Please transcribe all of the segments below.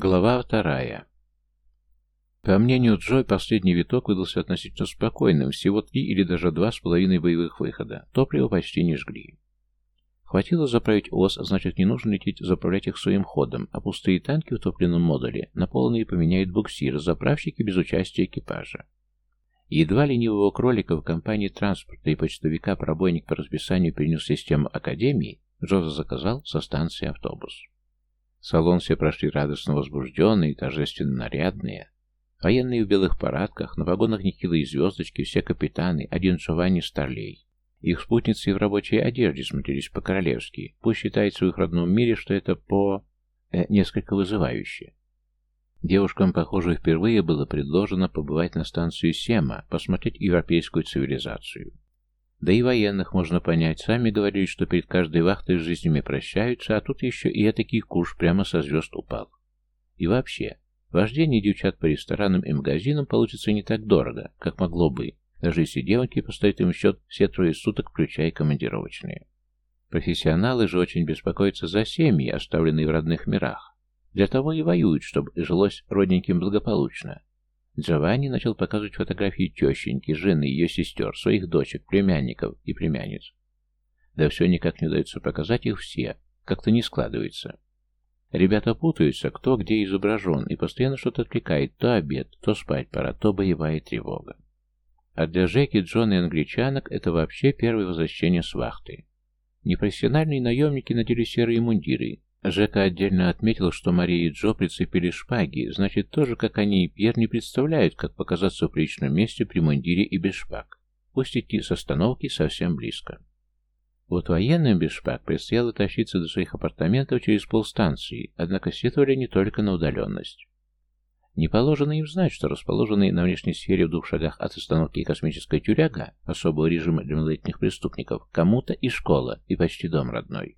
Глава вторая. По мнению Джой, последний виток выдался относительно спокойным, всего три или даже два с половиной боевых выхода. Топливо почти не жгли. Хватило заправить ОС, значит не нужно лететь заправлять их своим ходом, а пустые танки в топливном модуле на полные поменяют буксир, заправщики без участия экипажа. Едва ленивого кролика в компании транспорта и почтовика пробойник по расписанию перенес систему Академии, Джоза заказал со станции автобус. Салон все прошли радостно возбужденные, торжественно нарядные. Военные в белых парадках, на вагонах нехилые звездочки, все капитаны, один Джованни Старлей. Их спутницы в рабочей одежде смотрелись по-королевски. Пусть считается в их родном мире, что это по... Э, несколько вызывающе. Девушкам, похоже, впервые было предложено побывать на станции Сема, посмотреть европейскую цивилизацию. Да и военных можно понять, сами говорили, что перед каждой вахтой с жизнями прощаются, а тут еще и этакий куш прямо со звезд упал. И вообще, вождение девчат по ресторанам и магазинам получится не так дорого, как могло бы, даже если девушки поставят им счет все трое суток, включая командировочные. Профессионалы же очень беспокоятся за семьи, оставленные в родных мирах. Для того и воюют, чтобы жилось родненьким благополучно. Джованни начал показывать фотографии тещеньки, жены, ее сестер, своих дочек, племянников и племянниц. Да все никак не удается показать их все, как-то не складывается. Ребята путаются, кто где изображен, и постоянно что-то отвлекает, то обед, то спать пора, то боевая тревога. А для Жеки, Джона и англичанок это вообще первое возвращение с вахты. Непрофессиональные наемники надели серые мундиры, Жека отдельно отметил, что Мария и Джо прицепили шпаги, значит, тоже, как они и Пьер, не представляют, как показаться в приличном месте при мундире и без шпаг. Пусть идти с остановки совсем близко. Вот военным без шпаг предстояло тащиться до своих апартаментов через полстанции, однако сетовали не только на удаленность. Не положено им знать, что расположенный на внешней сфере в двух шагах от остановки космическая тюряга, особого режима для малолетних преступников, кому-то и школа, и почти дом родной.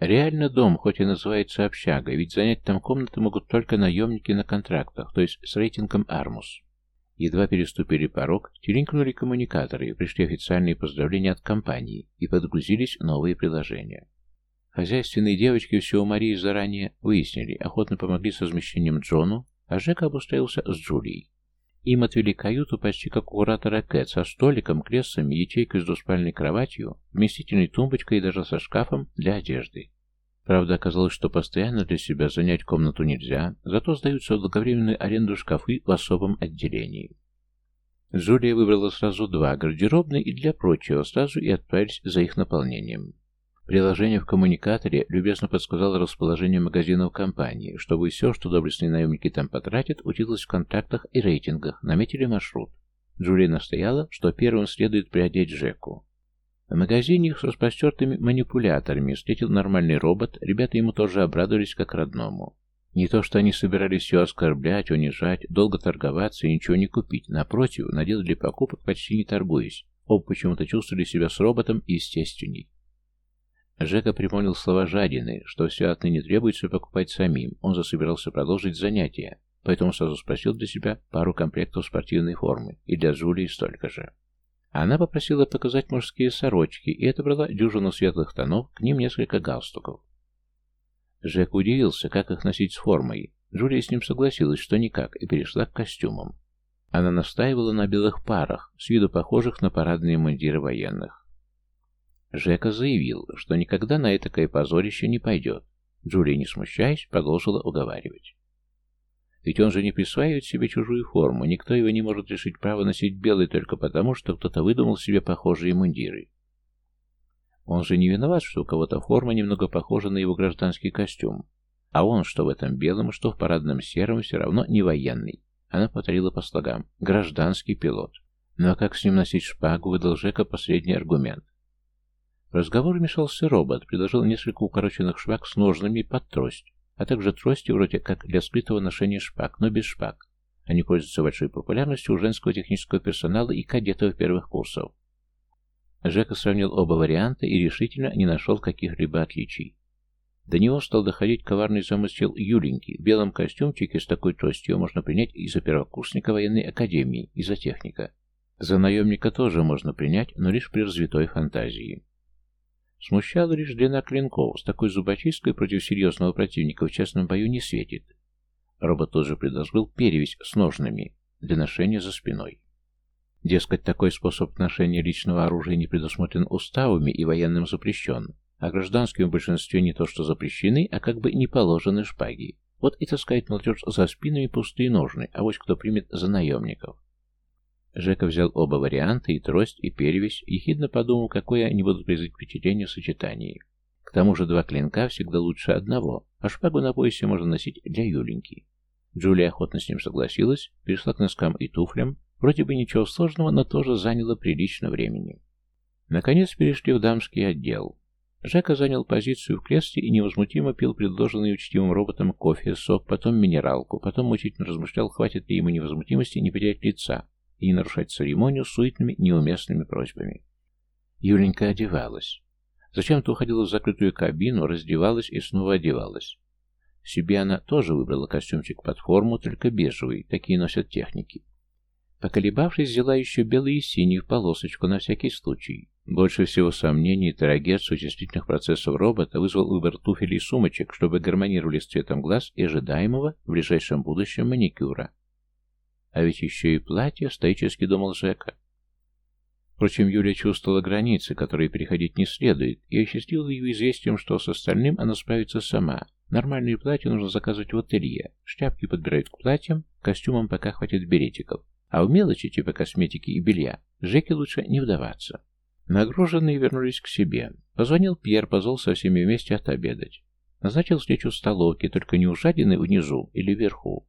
Реально дом, хоть и называется общага, ведь занять там комнаты могут только наемники на контрактах, то есть с рейтингом Армус. Едва переступили порог, телинкнули коммуникаторы, пришли официальные поздравления от компании и подгрузились новые приложения. Хозяйственные девочки все у Марии заранее выяснили, охотно помогли с размещением Джону, а Жека обустроился с Джулией. Им отвели каюту почти как у куратора Кэт, со столиком, креслами, ячейкой с двуспальной кроватью, вместительной тумбочкой и даже со шкафом для одежды. Правда, оказалось, что постоянно для себя занять комнату нельзя, зато сдаются в долговременную аренду шкафы в особом отделении. Джулия выбрала сразу два, гардеробный и для прочего, сразу и отправились за их наполнением. Приложение в коммуникаторе любезно подсказало расположение магазинов компании, чтобы все, что доблестные наемники там потратят, училось в контактах и рейтингах, наметили маршрут. Джулия настояла, что первым следует приодеть Джеку. В магазине их с распростертыми манипуляторами встретил нормальный робот, ребята ему тоже обрадовались как родному. Не то, что они собирались все оскорблять, унижать, долго торговаться и ничего не купить. Напротив, наделали покупок почти не торгуясь. Оба почему-то чувствовали себя с роботом естественней. Жека припомнил слова жадины, что все отныне требуется покупать самим. Он засобирался продолжить занятия, поэтому сразу спросил для себя пару комплектов спортивной формы, и для Джулии столько же. Она попросила показать мужские сорочки, и это брала дюжину светлых тонов, к ним несколько галстуков. Жек удивился, как их носить с формой. Джулия с ним согласилась, что никак, и перешла к костюмам. Она настаивала на белых парах, с виду похожих на парадные мундиры военных. Жека заявил, что никогда на этакое позорище не пойдет. Джулия, не смущаясь, продолжила уговаривать. Ведь он же не присваивает себе чужую форму, никто его не может решить право носить белый только потому, что кто-то выдумал себе похожие мундиры. Он же не виноват, что у кого-то форма немного похожа на его гражданский костюм. А он, что в этом белом, что в парадном сером, все равно не военный. Она повторила по слогам. Гражданский пилот. Ну а как с ним носить шпагу, выдал Жека последний аргумент. Разговор вмешался робот, предложил несколько укороченных шпаг с ножными под трость, а также трости вроде как для скрытого ношения шпаг, но без шпаг. Они пользуются большой популярностью у женского технического персонала и кадетов первых курсов. Жека сравнил оба варианта и решительно не нашел каких-либо отличий. До него стал доходить коварный замысел Юленьки. В белом костюмчике с такой тростью можно принять и за первокурсника военной академии, и за техника. За наемника тоже можно принять, но лишь при развитой фантазии. Смущала лишь длина клинков, с такой зубочисткой против серьезного противника в частном бою не светит. Робот тут же предложил перевязь с ножными для ношения за спиной. Дескать, такой способ ношения личного оружия не предусмотрен уставами и военным запрещен, а гражданским в большинстве не то что запрещены, а как бы не положены шпаги. Вот и таскает молодежь за спинами пустые ножны, а вот кто примет за наемников. Жека взял оба варианта, и трость, и перевязь, ехидно подумал, какое они будут производить впечатление в сочетании. К тому же два клинка всегда лучше одного, а шпагу на поясе можно носить для Юленьки. Джулия охотно с ним согласилась, перешла к носкам и туфлям, вроде бы ничего сложного, но тоже заняло прилично времени. Наконец перешли в дамский отдел. Жека занял позицию в кресле и невозмутимо пил предложенный учтивым роботом кофе, сок, потом минералку, потом мучительно размышлял, хватит ли ему невозмутимости не потерять лица, и не нарушать церемонию суетными, неуместными просьбами. Юленька одевалась. Зачем-то уходила в закрытую кабину, раздевалась и снова одевалась. Себе она тоже выбрала костюмчик под форму, только бежевый, такие носят техники. Поколебавшись, взяла еще белый и синий в полосочку на всякий случай. Больше всего сомнений Тарагет с вычислительных процессов робота вызвал выбор туфель и сумочек, чтобы гармонировали с цветом глаз и ожидаемого в ближайшем будущем маникюра. А ведь еще и платье, стоически думал Жека. Впрочем, Юля чувствовала границы, которые переходить не следует, и осчастливила ее известием, что с остальным она справится сама. Нормальные платья нужно заказывать в ателье, шляпки подбирают к платьям, костюмам пока хватит беретиков, а в мелочи типа косметики и белья Жеке лучше не вдаваться. Нагруженные вернулись к себе. Позвонил Пьер, позвал со всеми вместе отобедать. Назначил встречу в столовке, только не у жадины внизу или вверху,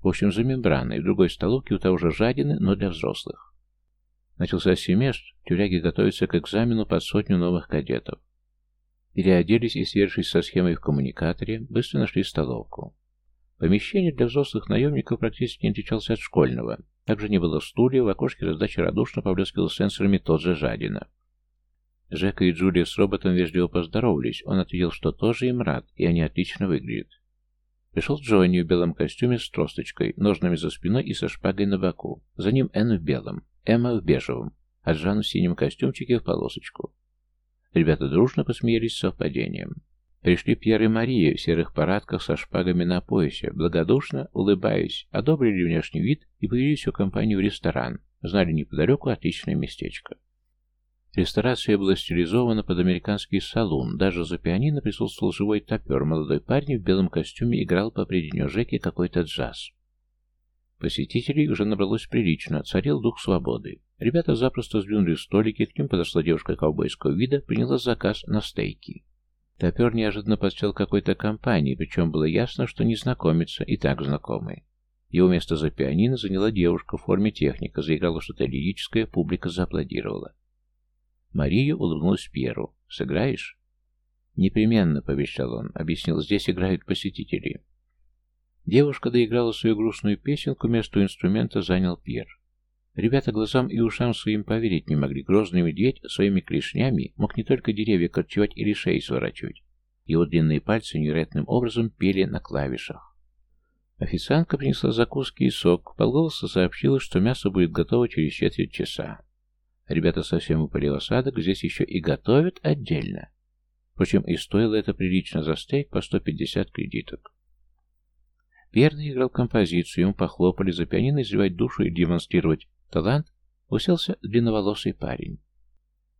в общем, за мембраной, в другой столовке у того же жадины, но для взрослых. Начался семестр, тюряги готовятся к экзамену под сотню новых кадетов. Переоделись и, свершись со схемой в коммуникаторе, быстро нашли столовку. Помещение для взрослых наемников практически не отличалось от школьного. Также не было стульев, в окошке раздачи радушно поблескивал сенсорами тот же Жадина. Жека и Джулия с роботом вежливо поздоровались. Он ответил, что тоже им рад, и они отлично выглядят. Пришел Джонни в белом костюме с тросточкой, ножными за спиной и со шпагой на боку. За ним Энн в белом, Эмма в бежевом, а Джан в синем костюмчике в полосочку. Ребята дружно посмеялись с совпадением. Пришли Пьер и Мария в серых парадках со шпагами на поясе, благодушно, улыбаясь, одобрили внешний вид и повели всю компанию в ресторан. Знали неподалеку отличное местечко. Ресторация была стилизована под американский салон. Даже за пианино присутствовал живой топер. Молодой парень в белом костюме играл по определению Жеки какой-то джаз. Посетителей уже набралось прилично, царил дух свободы. Ребята запросто сдвинули столики, к ним подошла девушка ковбойского вида, приняла заказ на стейки. Топер неожиданно подсел какой-то компании, причем было ясно, что незнакомец и так знакомый. Его место за пианино заняла девушка в форме техника, заиграла что-то лирическое, публика зааплодировала. Мария улыбнулась Пьеру. «Сыграешь?» «Непременно», — пообещал он. Объяснил, здесь играют посетители. Девушка доиграла свою грустную песенку, место инструмента занял Пьер. Ребята глазам и ушам своим поверить не могли. Грозный медведь своими клешнями мог не только деревья корчевать или шеи сворачивать. Его длинные пальцы невероятным образом пели на клавишах. Официантка принесла закуски и сок, полголоса сообщила, что мясо будет готово через четверть часа. Ребята совсем упали в осадок, здесь еще и готовят отдельно. Впрочем, и стоило это прилично за стейк по 150 кредиток. Первый играл композицию, ему похлопали за пианино изливать душу и демонстрировать талант, уселся длинноволосый парень.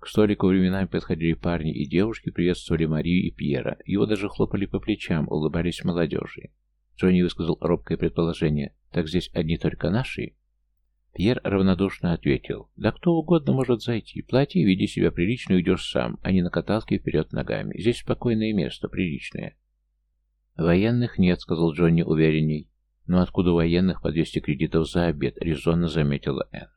К столику временами подходили парни и девушки, приветствовали Марию и Пьера, его даже хлопали по плечам, улыбались молодежи. Джонни высказал робкое предположение, так здесь одни только наши? Пьер равнодушно ответил, «Да кто угодно может зайти. Плати, веди себя прилично и уйдешь сам, а не на каталке вперед ногами. Здесь спокойное место, приличное». «Военных нет», — сказал Джонни уверенней. «Но откуда военных по 200 кредитов за обед?» — резонно заметила Энн.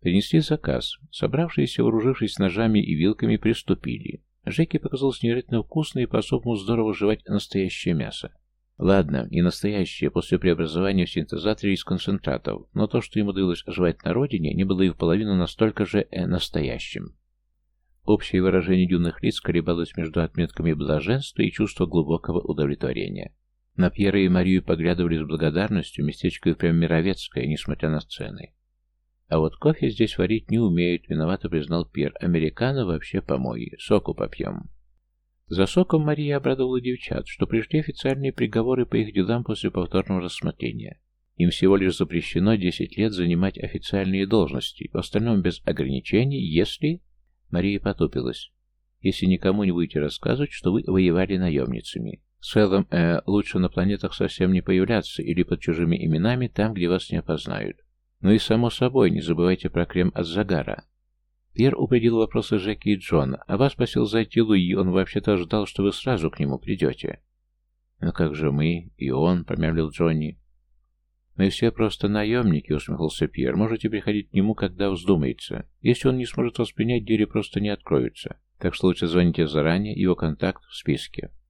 Принесли заказ. Собравшиеся, вооружившись ножами и вилками, приступили. Жеке показалось невероятно вкусно и по-особому здорово жевать настоящее мясо. Ладно, не настоящее, после преобразования в синтезаторе из концентратов, но то, что ему удалось жевать на родине, не было и в половину настолько же э, настоящим. Общее выражение юных лиц колебалось между отметками блаженства и чувства глубокого удовлетворения. На Пьера и Марию поглядывали с благодарностью, местечко и прям мировецкое, несмотря на сцены. А вот кофе здесь варить не умеют, виновато признал Пьер. Американо вообще помои, соку попьем. За соком Мария обрадовала девчат, что пришли официальные приговоры по их делам после повторного рассмотрения. Им всего лишь запрещено 10 лет занимать официальные должности, в остальном без ограничений, если... Мария потупилась. Если никому не будете рассказывать, что вы воевали наемницами. В целом, э, лучше на планетах совсем не появляться или под чужими именами там, где вас не опознают. Ну и само собой, не забывайте про крем от загара. Пьер упредил вопросы Жеки и Джона, а вас просил зайти Луи, он вообще-то ждал, что вы сразу к нему придете. «Ну как же мы и он?» — промямлил Джонни. «Мы все просто наемники», — усмехнулся Пьер. «Можете приходить к нему, когда вздумается. Если он не сможет вас принять, двери просто не откроются. Так что лучше звоните заранее, его контакт в списке».